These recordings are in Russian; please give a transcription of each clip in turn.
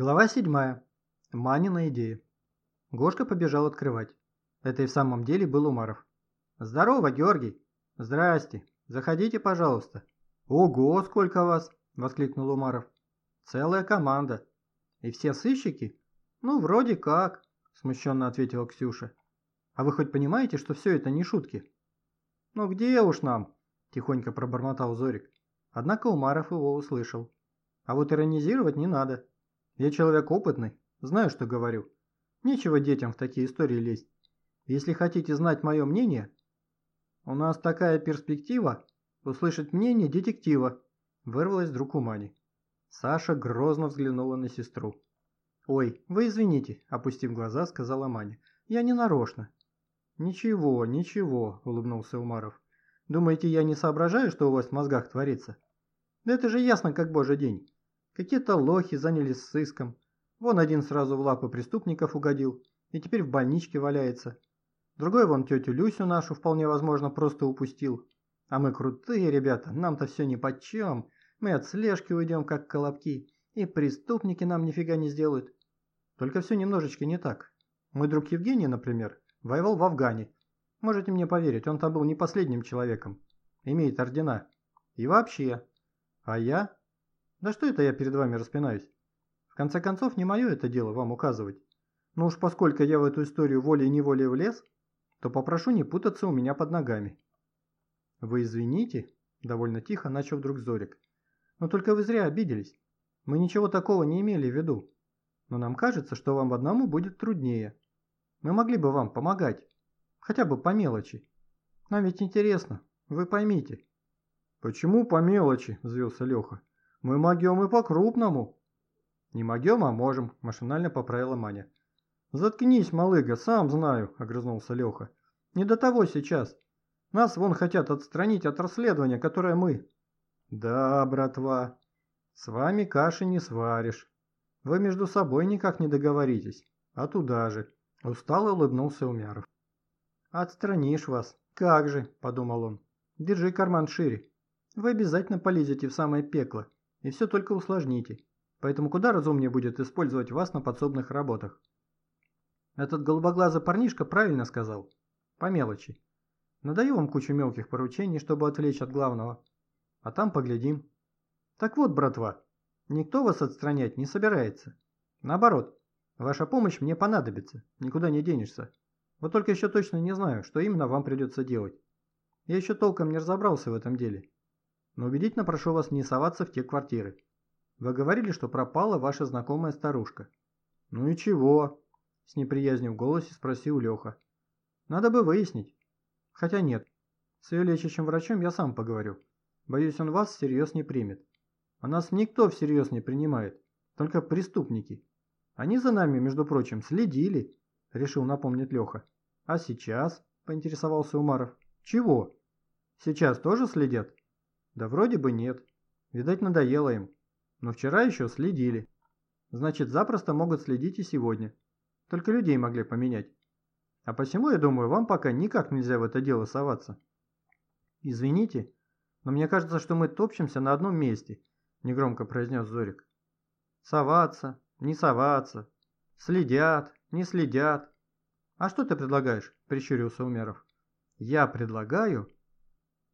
Глава 7. Манина идея. Гошка побежал открывать. Это и в самом деле был Умаров. «Здорово, Георгий!» «Здрасте! Заходите, пожалуйста!» «Ого, сколько вас!» – воскликнул Умаров. «Целая команда. И все сыщики?» «Ну, вроде как», – смущенно ответила Ксюша. «А вы хоть понимаете, что все это не шутки?» «Ну где уж нам?» – тихонько пробормотал Зорик. Однако Умаров его услышал. «А вот иронизировать не надо. Я человек опытный, знаю, что говорю. Нечего детям в такие истории лезть. Если хотите знать мое мнение, у нас такая перспектива услышать мнение детектива, вырвалась вдруг у Мани. Саша грозно взглянула на сестру. «Ой, вы извините», – опустив глаза, сказала Маня. «Я не нарочно». «Ничего, ничего», – улыбнулся Умаров. «Думаете, я не соображаю, что у вас в мозгах творится?» «Да это же ясно, как божий день. Какие-то лохи занялись сыском. Вон один сразу в лапы преступников угодил и теперь в больничке валяется. Другой вон тетю Люсю нашу вполне возможно просто упустил. А мы крутые ребята, нам-то все нипочем. Мы от слежки уйдем, как колобки, и преступники нам нифига не сделают. Только все немножечко не так. Мой друг Евгений, например, воевал в Афгане. Можете мне поверить, он там был не последним человеком. Имеет ордена. И вообще. А я да что это я перед вами распинаюсь? В конце концов, не мое это дело вам указывать. Но уж поскольку я в эту историю волей-неволей влез, то попрошу не путаться у меня под ногами. Вы извините, довольно тихо начал вдруг Зорик. Но только вы зря обиделись. Мы ничего такого не имели в виду. Но нам кажется, что вам одному будет труднее. Мы могли бы вам помогать. Хотя бы по мелочи. Нам ведь интересно, вы поймите. Почему по мелочи? Взвился Леха. Мы могем и по-крупному. Не могем, а можем, машинально поправила Маня. Заткнись, малыга, сам знаю, огрызнулся Леха. Не до того сейчас. Нас вон хотят отстранить от расследования, которое мы... Да, братва, с вами каши не сваришь. Вы между собой никак не договоритесь. А туда же. Устало улыбнулся Умяров. «Отстранишь вас. Как же», – подумал он. «Держи карман шире. Вы обязательно полезете в самое пекло и все только усложните. Поэтому куда разумнее будет использовать вас на подсобных работах. Этот голубоглазый парнишка правильно сказал. По мелочи. Надаю вам кучу мелких поручений, чтобы отвлечь от главного. А там поглядим. Так вот, братва, никто вас отстранять не собирается. Наоборот, ваша помощь мне понадобится, никуда не денешься. Вот только еще точно не знаю, что именно вам придется делать. Я еще толком не разобрался в этом деле но убедительно прошу вас не соваться в те квартиры. Вы говорили, что пропала ваша знакомая старушка. Ну и чего? С неприязнью в голосе спросил Леха. Надо бы выяснить. Хотя нет. С ее лечащим врачом я сам поговорю. Боюсь, он вас всерьез не примет. А нас никто всерьез не принимает. Только преступники. Они за нами, между прочим, следили, решил напомнить Леха. А сейчас, поинтересовался Умаров. Чего? Сейчас тоже следят? Да вроде бы нет. Видать, надоело им. Но вчера еще следили. Значит, запросто могут следить и сегодня. Только людей могли поменять. А посему, я думаю, вам пока никак нельзя в это дело соваться. Извините, но мне кажется, что мы топчемся на одном месте, негромко произнес Зорик. Соваться, не соваться, следят, не следят. А что ты предлагаешь? Прищурился Умеров. Я предлагаю...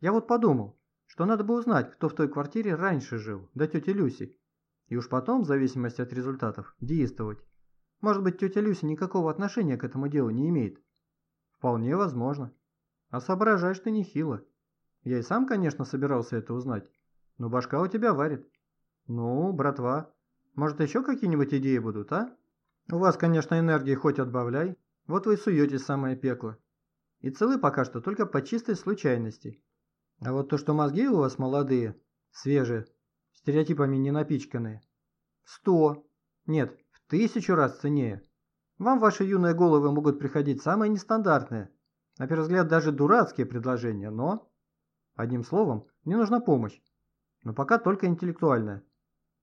Я вот подумал, что надо бы узнать, кто в той квартире раньше жил, до тети Люси. И уж потом, в зависимости от результатов, действовать. Может быть, тетя Люся никакого отношения к этому делу не имеет? Вполне возможно. А соображаешь ты нехило. Я и сам, конечно, собирался это узнать. Но башка у тебя варит. Ну, братва, может еще какие-нибудь идеи будут, а? У вас, конечно, энергии хоть отбавляй. Вот вы и суетесь самое пекло. И целы пока что только по чистой случайности. А вот то, что мозги у вас молодые, свежие, стереотипами не напичканные, сто, нет, в тысячу раз ценнее. Вам ваши юные головы могут приходить самые нестандартные, на первый взгляд даже дурацкие предложения, но... Одним словом, мне нужна помощь, но пока только интеллектуальная.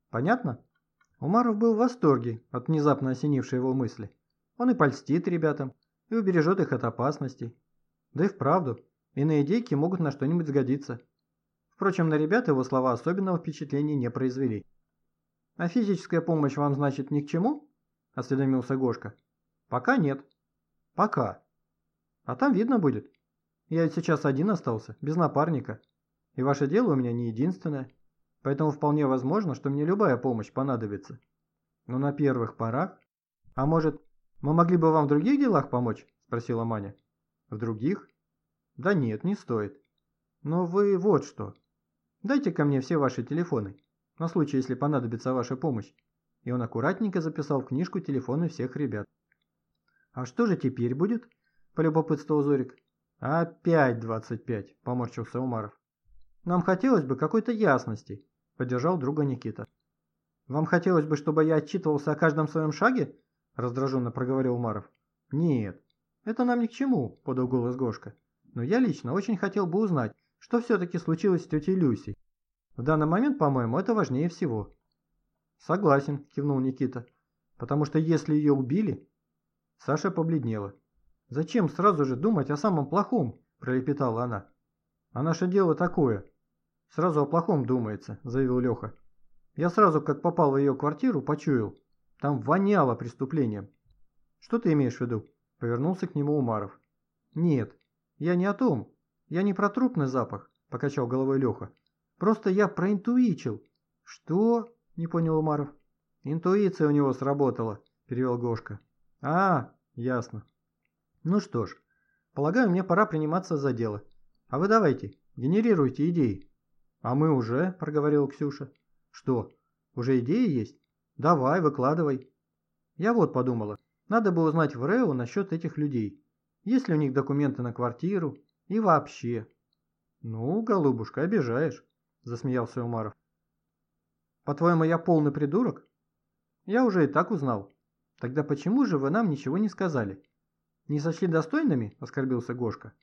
Понятно? Умаров был в восторге от внезапно осенившей его мысли. Он и польстит ребятам, и убережет их от опасностей. Да и вправду, Иные идейки могут на что-нибудь сгодиться. Впрочем, на ребят его слова особенного впечатления не произвели. А физическая помощь вам, значит, ни к чему? Осведомился Гошка. Пока нет. Пока. А там видно будет. Я ведь сейчас один остался, без напарника. И ваше дело у меня не единственное. Поэтому вполне возможно, что мне любая помощь понадобится. Но на первых порах... А может, мы могли бы вам в других делах помочь? Спросила Маня. В других? Да нет, не стоит. Но вы вот что. Дайте ко мне все ваши телефоны, на случай, если понадобится ваша помощь. И он аккуратненько записал в книжку телефоны всех ребят. А что же теперь будет? Полюбопытствовал Зорик. Опять двадцать пять, поморщился Умаров. Нам хотелось бы какой-то ясности, поддержал друга Никита. Вам хотелось бы, чтобы я отчитывался о каждом своем шаге? Раздраженно проговорил Умаров. Нет, это нам ни к чему, подал голос Гошка. Но я лично очень хотел бы узнать, что все-таки случилось с тетей Люсей. В данный момент, по-моему, это важнее всего. Согласен, кивнул Никита. Потому что если ее убили... Саша побледнела. Зачем сразу же думать о самом плохом, пролепетала она. А наше дело такое. Сразу о плохом думается, заявил Леха. Я сразу, как попал в ее квартиру, почуял. Там воняло преступлением. Что ты имеешь в виду? Повернулся к нему Умаров. Нет, я не о том. «Я не про трупный запах», – покачал головой Леха. «Просто я проинтуичил». «Что?» – не понял Умаров. «Интуиция у него сработала», – перевел Гошка. «А, ясно». «Ну что ж, полагаю, мне пора приниматься за дело. А вы давайте, генерируйте идеи». «А мы уже», – проговорила Ксюша. «Что, уже идеи есть? Давай, выкладывай». «Я вот подумала, надо бы узнать в РЭО насчет этих людей. Есть ли у них документы на квартиру, и вообще. Ну, голубушка, обижаешь, засмеялся Умаров. По-твоему, я полный придурок? Я уже и так узнал. Тогда почему же вы нам ничего не сказали? Не сочли достойными? Оскорбился Гошка.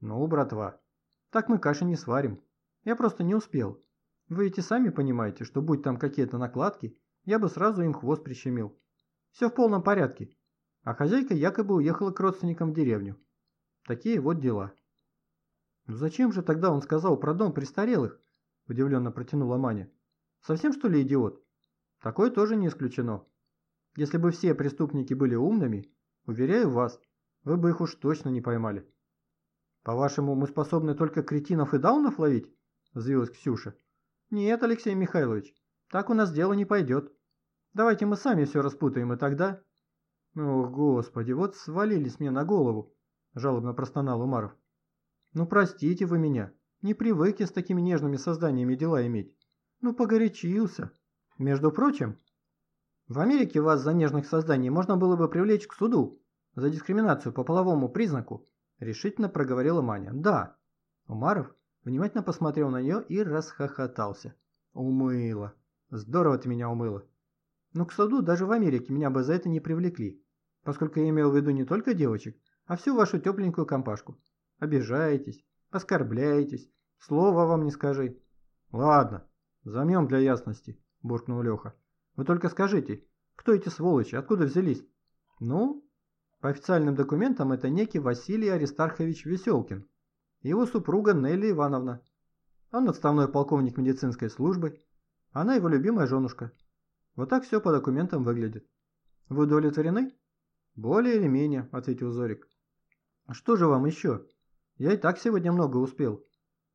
Ну, братва, так мы каши не сварим. Я просто не успел. Вы эти сами понимаете, что будь там какие-то накладки, я бы сразу им хвост прищемил. Все в полном порядке. А хозяйка якобы уехала к родственникам в деревню. Такие вот дела. «Ну зачем же тогда он сказал про дом престарелых?» – удивленно протянула Маня. «Совсем что ли идиот?» «Такое тоже не исключено. Если бы все преступники были умными, уверяю вас, вы бы их уж точно не поймали». «По-вашему, мы способны только кретинов и даунов ловить?» – взвилась Ксюша. «Нет, Алексей Михайлович, так у нас дело не пойдет. Давайте мы сами все распутаем, и тогда...» «Ох, господи, вот свалились мне на голову!» – жалобно простонал Умаров. Ну простите вы меня, не привык я с такими нежными созданиями дела иметь. Ну погорячился. Между прочим, в Америке вас за нежных созданий можно было бы привлечь к суду за дискриминацию по половому признаку, решительно проговорила Маня. Да. Умаров внимательно посмотрел на нее и расхохотался. Умыла. Здорово ты меня умыла. Но к суду даже в Америке меня бы за это не привлекли, поскольку я имел в виду не только девочек, а всю вашу тепленькую компашку обижаетесь, оскорбляетесь, слова вам не скажи. Ладно, замем для ясности, буркнул Леха. Вы только скажите, кто эти сволочи, откуда взялись? Ну, по официальным документам это некий Василий Аристархович Веселкин, его супруга Нелли Ивановна. Он отставной полковник медицинской службы, она его любимая женушка. Вот так все по документам выглядит. Вы удовлетворены? Более или менее, ответил Зорик. Что же вам еще? Я и так сегодня много успел.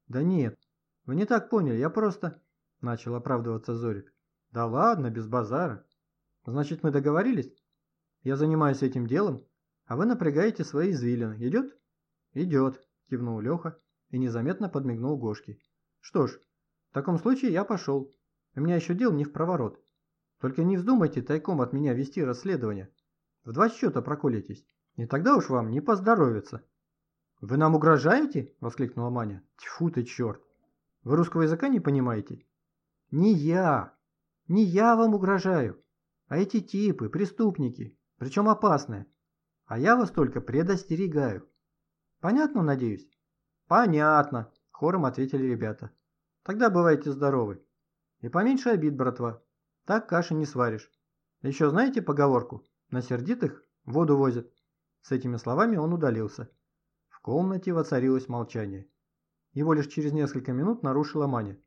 Да нет, вы не так поняли, я просто... Начал оправдываться Зорик. Да ладно, без базара. Значит, мы договорились? Я занимаюсь этим делом, а вы напрягаете свои извилины. Идет? Идет, кивнул Леха и незаметно подмигнул Гошке. Что ж, в таком случае я пошел. У меня еще дел не в проворот. Только не вздумайте тайком от меня вести расследование. В два счета проколитесь. И тогда уж вам не поздоровится. «Вы нам угрожаете?» – воскликнула Маня. «Тьфу ты, черт! Вы русского языка не понимаете?» «Не я! Не я вам угрожаю, а эти типы, преступники, причем опасные. А я вас только предостерегаю. Понятно, надеюсь?» «Понятно!» – хором ответили ребята. «Тогда бывайте здоровы. И поменьше обид, братва. Так каши не сваришь. Еще знаете поговорку? На сердитых воду возят». С этими словами он удалился комнате воцарилось молчание. Его лишь через несколько минут нарушила Маня.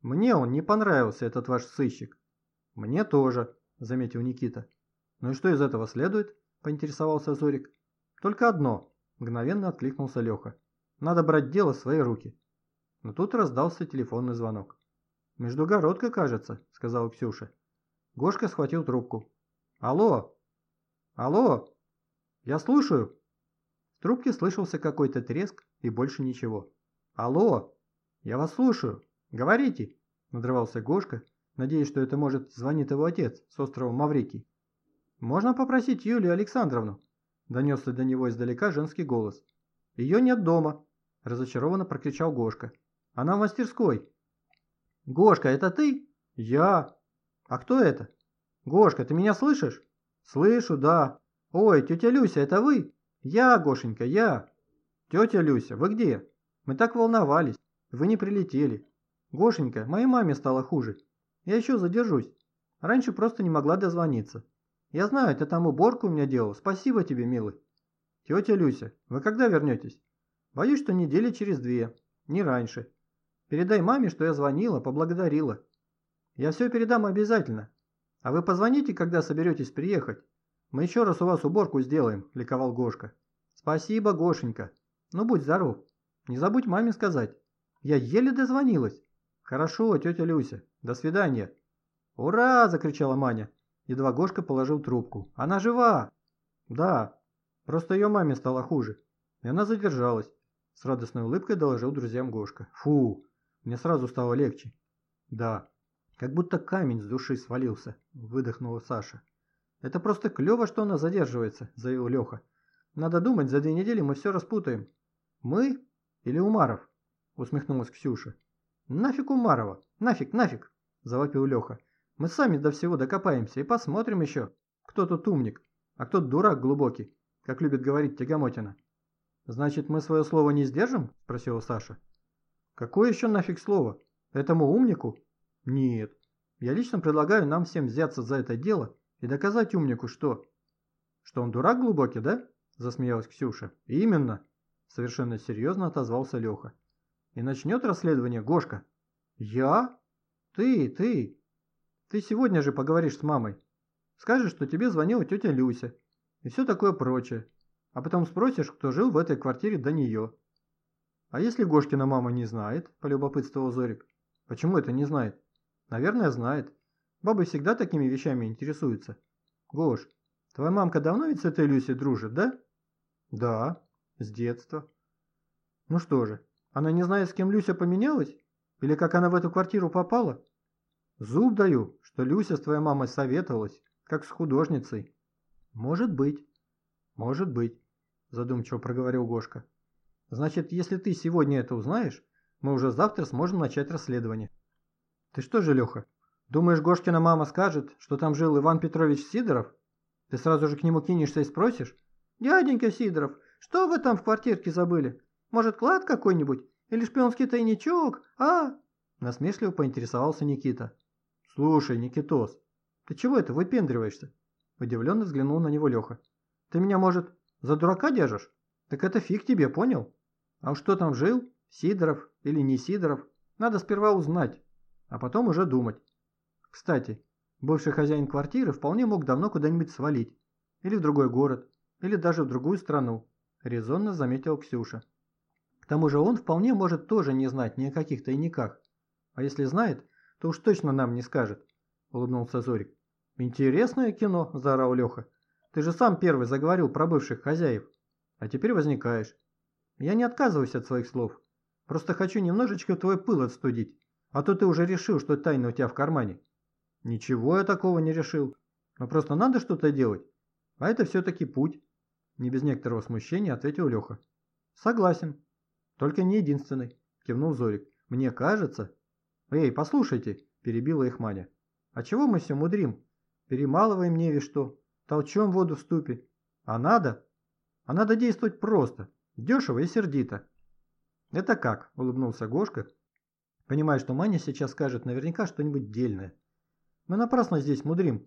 «Мне он не понравился, этот ваш сыщик. «Мне тоже», – заметил Никита. «Ну и что из этого следует?» – поинтересовался Зорик. «Только одно», – мгновенно откликнулся Леха. «Надо брать дело в свои руки». Но тут раздался телефонный звонок. «Междугородка, кажется», – сказала Ксюша. Гошка схватил трубку. «Алло! Алло! Я слушаю!» В трубке слышался какой-то треск и больше ничего. «Алло! Я вас слушаю! Говорите!» – надрывался Гошка, надеясь, что это может звонит его отец с острова Маврикий. «Можно попросить Юлию Александровну?» – донесся до него издалека женский голос. «Ее нет дома!» – разочарованно прокричал Гошка. «Она в мастерской!» «Гошка, это ты?» «Я!» «А кто это?» «Гошка, ты меня слышишь?» «Слышу, да». «Ой, тетя Люся, это вы?» «Я, Гошенька, я». «Тетя Люся, вы где?» «Мы так волновались. Вы не прилетели». «Гошенька, моей маме стало хуже. Я еще задержусь. Раньше просто не могла дозвониться. Я знаю, ты там уборку у меня делал. Спасибо тебе, милый». «Тетя Люся, вы когда вернетесь?» «Боюсь, что недели через две. Не раньше. Передай маме, что я звонила, поблагодарила. Я все передам обязательно. А вы позвоните, когда соберетесь приехать. Мы еще раз у вас уборку сделаем, ликовал Гошка. Спасибо, Гошенька. Ну, будь здоров. Не забудь маме сказать. Я еле дозвонилась. Хорошо, тетя Люся. До свидания. Ура! закричала Маня. Едва Гошка положил трубку. Она жива! Да, просто ее маме стало хуже. И она задержалась. С радостной улыбкой доложил друзьям Гошка. Фу, мне сразу стало легче. Да, как будто камень с души свалился, выдохнула Саша. Это просто клево, что она задерживается, заявил Леха. Надо думать, за две недели мы все распутаем. Мы или Умаров? Усмехнулась Ксюша. Нафиг Умарова, нафиг, нафиг, завопил Леха. Мы сами до всего докопаемся и посмотрим еще, кто тут умник, а кто дурак глубокий, как любит говорить Тягомотина. Значит, мы свое слово не сдержим? Спросила Саша. Какое еще нафиг слово? Этому умнику? Нет. Я лично предлагаю нам всем взяться за это дело и доказать умнику, что... Что он дурак глубокий, да? Засмеялась Ксюша. Именно. Совершенно серьезно отозвался Леха. И начнет расследование Гошка. Я? Ты, ты. Ты сегодня же поговоришь с мамой. Скажешь, что тебе звонила тетя Люся. И все такое прочее. А потом спросишь, кто жил в этой квартире до нее. А если Гошкина мама не знает, полюбопытствовал Зорик. Почему это не знает? Наверное, знает. Бабы всегда такими вещами интересуются. Гош, твоя мамка давно ведь с этой Люсей дружит, да? Да, с детства. Ну что же, она не знает, с кем Люся поменялась? Или как она в эту квартиру попала? Зуб даю, что Люся с твоей мамой советовалась, как с художницей. Может быть. Может быть, задумчиво проговорил Гошка. Значит, если ты сегодня это узнаешь, мы уже завтра сможем начать расследование. Ты что же, Леха, думаешь, Гошкина мама скажет, что там жил Иван Петрович Сидоров? Ты сразу же к нему кинешься и спросишь? Дяденька Сидоров, что вы там в квартирке забыли? Может, клад какой-нибудь? Или шпионский тайничок, а?» Насмешливо поинтересовался Никита. «Слушай, Никитос, ты чего это выпендриваешься?» Удивленно взглянул на него Леха. «Ты меня, может, за дурака держишь? Так это фиг тебе, понял? А что там жил? Сидоров или не Сидоров? Надо сперва узнать а потом уже думать. Кстати, бывший хозяин квартиры вполне мог давно куда-нибудь свалить, или в другой город, или даже в другую страну, резонно заметил Ксюша. К тому же он вполне может тоже не знать ни о каких тайниках, а если знает, то уж точно нам не скажет, улыбнулся Зорик. Интересное кино, заорал Леха. Ты же сам первый заговорил про бывших хозяев, а теперь возникаешь. Я не отказываюсь от своих слов, просто хочу немножечко твой пыл отстудить. А то ты уже решил, что тайна у тебя в кармане. Ничего я такого не решил. Но просто надо что-то делать. А это все-таки путь. Не без некоторого смущения ответил Леха. Согласен. Только не единственный. Кивнул Зорик. Мне кажется... Эй, послушайте, перебила их Маня. А чего мы все мудрим? Перемалываем неве что, толчем воду в ступе. А надо? А надо действовать просто, дешево и сердито. Это как? Улыбнулся Гошка, Понимаю, что Маня сейчас скажет наверняка что-нибудь дельное. Мы напрасно здесь мудрим.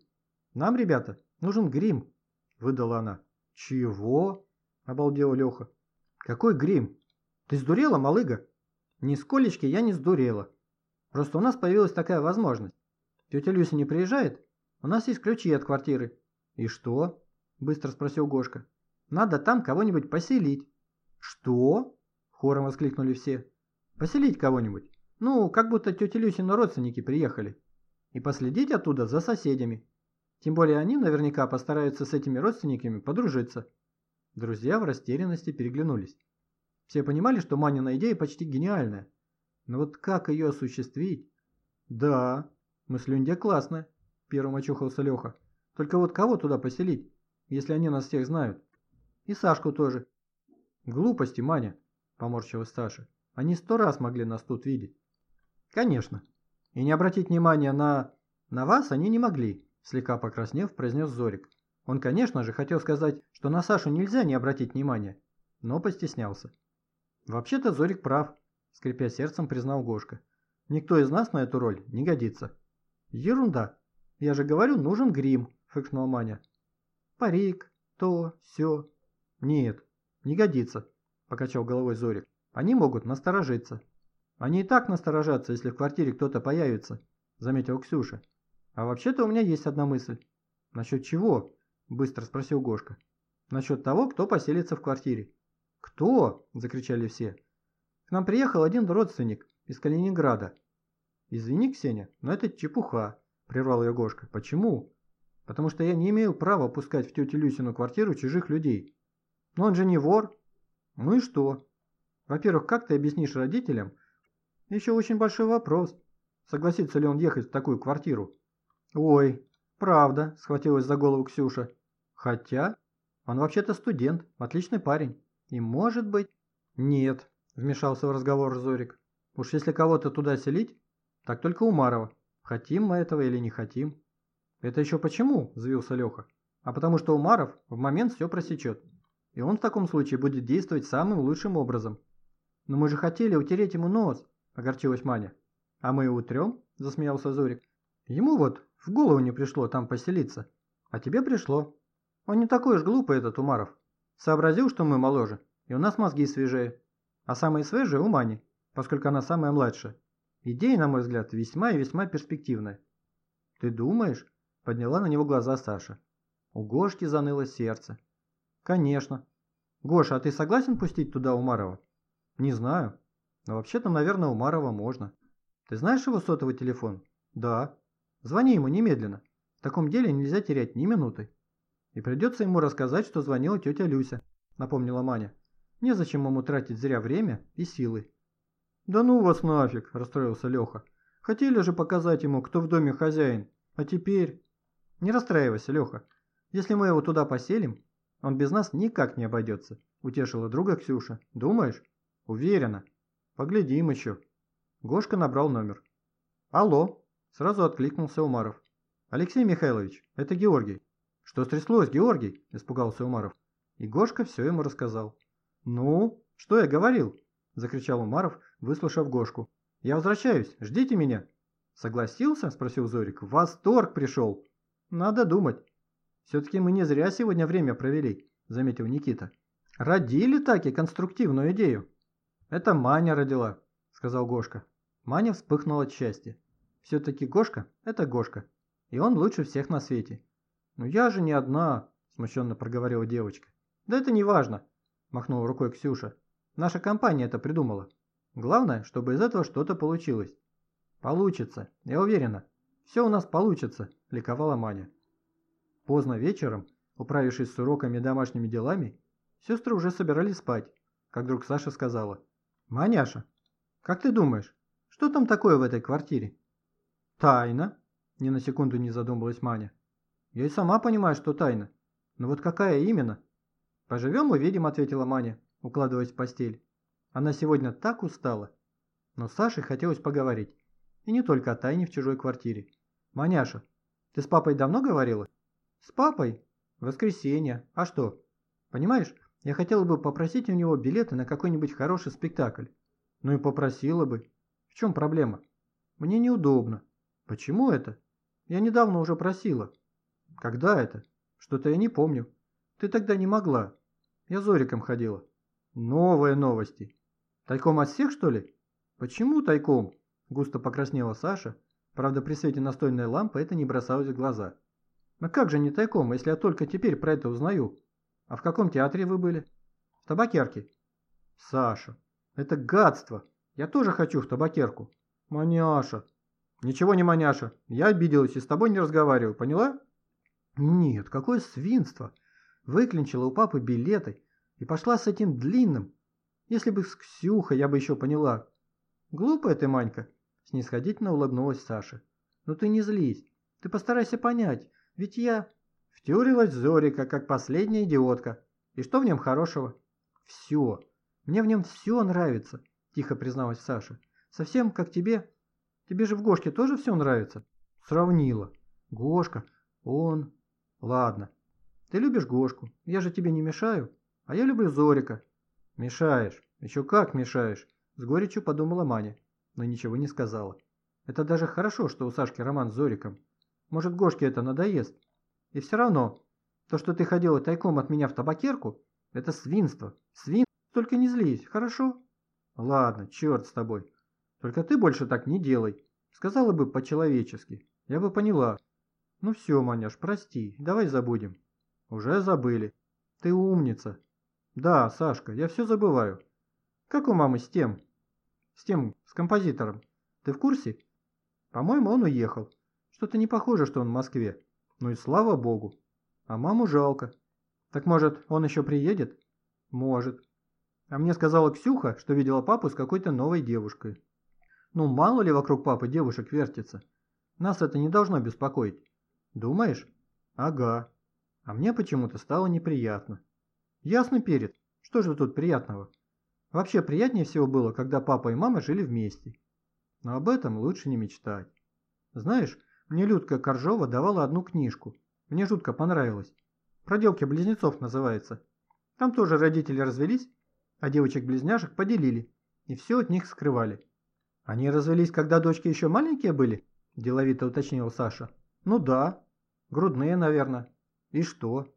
Нам, ребята, нужен грим, выдала она. Чего? Обалдел Леха. Какой грим? Ты сдурела, малыга? Нисколечки я не сдурела. Просто у нас появилась такая возможность. Тетя Люся не приезжает? У нас есть ключи от квартиры». «И что?» – быстро спросил Гошка. «Надо там кого-нибудь поселить». «Что?» – хором воскликнули все. «Поселить кого-нибудь. Ну, как будто тетя Люсина родственники приехали. И последить оттуда за соседями. Тем более они наверняка постараются с этими родственниками подружиться». Друзья в растерянности переглянулись. Все понимали, что Манина идея почти гениальная. Но вот как ее осуществить? Да, мысль Люндя классная, первым очухался Леха. Только вот кого туда поселить, если они нас всех знают? И Сашку тоже. Глупости, Маня, поморщилась Саша. Они сто раз могли нас тут видеть. Конечно. И не обратить внимания на... на вас они не могли, слегка покраснев, произнес Зорик. Он, конечно же, хотел сказать, что на Сашу нельзя не обратить внимания, но постеснялся. Вообще-то Зорик прав, скрипя сердцем, признал Гошка. Никто из нас на эту роль не годится. Ерунда. Я же говорю, нужен грим, фыркнул Маня. Парик, то, все. Нет, не годится, покачал головой Зорик. Они могут насторожиться. Они и так насторожатся, если в квартире кто-то появится, заметил Ксюша. А вообще-то у меня есть одна мысль. Насчет чего? Быстро спросил Гошка. Насчет того, кто поселится в квартире. Кто? Закричали все. К нам приехал один родственник из Калининграда. Извини, Ксения, но это чепуха, прервал ее Гошка. Почему? Потому что я не имею права пускать в тетю Люсину квартиру чужих людей. Но он же не вор. Ну и что? Во-первых, как ты объяснишь родителям? Еще очень большой вопрос. Согласится ли он ехать в такую квартиру? Ой, правда, схватилась за голову Ксюша. Хотя, он вообще-то студент, отличный парень. И может быть... Нет, вмешался в разговор Зорик. Уж если кого-то туда селить, так только Умарова. Хотим мы этого или не хотим. Это еще почему? Взвился Леха. А потому что Умаров в момент все просечет. И он в таком случае будет действовать самым лучшим образом. Но мы же хотели утереть ему нос, огорчилась Маня. А мы и утрем, засмеялся Зорик. Ему вот в голову не пришло там поселиться. А тебе пришло. Он не такой уж глупый, этот Умаров. Сообразил, что мы моложе, и у нас мозги свежее. А самые свежие у Мани, поскольку она самая младшая. Идея, на мой взгляд, весьма и весьма перспективная. «Ты думаешь?» – подняла на него глаза Саша. У Гошки заныло сердце. «Конечно. Гоша, а ты согласен пустить туда Умарова?» «Не знаю. Но вообще-то, наверное, Умарова можно. Ты знаешь его сотовый телефон?» «Да. Звони ему немедленно. В таком деле нельзя терять ни минуты». И придется ему рассказать, что звонила тетя Люся, напомнила Маня. Незачем ему тратить зря время и силы. Да ну вас нафиг, расстроился Леха. Хотели же показать ему, кто в доме хозяин. А теперь... Не расстраивайся, Леха. Если мы его туда поселим, он без нас никак не обойдется, утешила друга Ксюша. Думаешь? Уверена. Поглядим еще. Гошка набрал номер. Алло, сразу откликнулся Умаров. Алексей Михайлович, это Георгий. «Что стряслось, Георгий?» – испугался Умаров. И Гошка все ему рассказал. «Ну, что я говорил?» – закричал Умаров, выслушав Гошку. «Я возвращаюсь, ждите меня». «Согласился?» – спросил Зорик. «Восторг пришел!» «Надо думать. Все-таки мы не зря сегодня время провели», – заметил Никита. «Родили таки конструктивную идею». «Это Маня родила», – сказал Гошка. Маня вспыхнула от счастья. «Все-таки Гошка – это Гошка, и он лучше всех на свете. «Ну я же не одна», – смущенно проговорила девочка. «Да это не важно», – махнула рукой Ксюша. «Наша компания это придумала. Главное, чтобы из этого что-то получилось». «Получится, я уверена. Все у нас получится», – ликовала Маня. Поздно вечером, управившись с уроками и домашними делами, сестры уже собирались спать, как вдруг Саша сказала. «Маняша, как ты думаешь, что там такое в этой квартире?» «Тайна», – ни на секунду не задумалась Маня. Я и сама понимаю, что тайна. Но вот какая именно? Поживем увидим, ответила Маня, укладываясь в постель. Она сегодня так устала. Но Саше хотелось поговорить. И не только о тайне в чужой квартире. Маняша, ты с папой давно говорила? С папой? Воскресенье. А что? Понимаешь, я хотела бы попросить у него билеты на какой-нибудь хороший спектакль. Ну и попросила бы. В чем проблема? Мне неудобно. Почему это? Я недавно уже просила. Когда это? Что-то я не помню. Ты тогда не могла. Я Зориком ходила. Новые новости. Тайком от всех, что ли? Почему тайком? Густо покраснела Саша, Правда, при свете настольной лампы это не бросалось в глаза. Но как же не тайком, если я только теперь про это узнаю? А в каком театре вы были? В табакерке. Саша, это гадство. Я тоже хочу в табакерку. Маняша. Ничего не маняша. Я обиделась и с тобой не разговариваю, поняла? Нет, какое свинство. Выклинчила у папы билеты и пошла с этим длинным. Если бы с Ксюхой, я бы еще поняла. Глупая ты, Манька, снисходительно улыбнулась Саша. Ну ты не злись. Ты постарайся понять, ведь я... Втюрилась Зорика, как последняя идиотка. И что в нем хорошего? Все. Мне в нем все нравится, тихо призналась Саша. Совсем как тебе. Тебе же в Гошке тоже все нравится? Сравнила. Гошка, он... Ладно. Ты любишь Гошку, я же тебе не мешаю. А я люблю Зорика. Мешаешь. Еще как мешаешь. С горечью подумала Маня, но ничего не сказала. Это даже хорошо, что у Сашки роман с Зориком. Может, Гошке это надоест. И все равно, то, что ты ходила тайком от меня в табакерку, это свинство. Свин... Только не злись, хорошо? Ладно, черт с тобой. Только ты больше так не делай. Сказала бы по-человечески. Я бы поняла. Ну все, Маняш, прости. Давай забудем. Уже забыли. Ты умница. Да, Сашка, я все забываю. Как у мамы с тем? С тем, с композитором. Ты в курсе? По-моему, он уехал. Что-то не похоже, что он в Москве. Ну и слава богу. А маму жалко. Так может, он еще приедет? Может. А мне сказала Ксюха, что видела папу с какой-то новой девушкой. Ну, мало ли вокруг папы девушек вертится. Нас это не должно беспокоить. Думаешь? Ага. А мне почему-то стало неприятно. Ясно перед. Что же тут приятного? Вообще приятнее всего было, когда папа и мама жили вместе. Но об этом лучше не мечтать. Знаешь, мне Людка Коржова давала одну книжку. Мне жутко понравилось. Проделки-близнецов называется. Там тоже родители развелись, а девочек-близняшек поделили, и все от них скрывали. Они развелись, когда дочки еще маленькие были? Деловито уточнил Саша. Ну да, грудные, наверное. И что?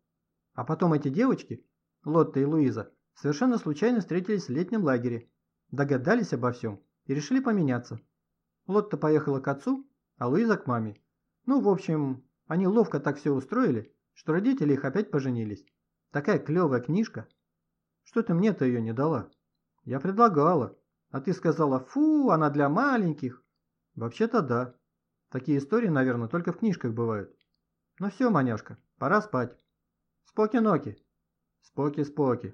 А потом эти девочки, Лотта и Луиза, совершенно случайно встретились в летнем лагере, догадались обо всем и решили поменяться. Лотта поехала к отцу, а Луиза к маме. Ну, в общем, они ловко так все устроили, что родители их опять поженились. Такая клевая книжка. Что ты мне-то ее не дала? Я предлагала, а ты сказала, фу, она для маленьких. Вообще-то да. Такие истории, наверное, только в книжках бывают. Ну все, маняшка, пора спать. Споки-ноки. Споки-споки.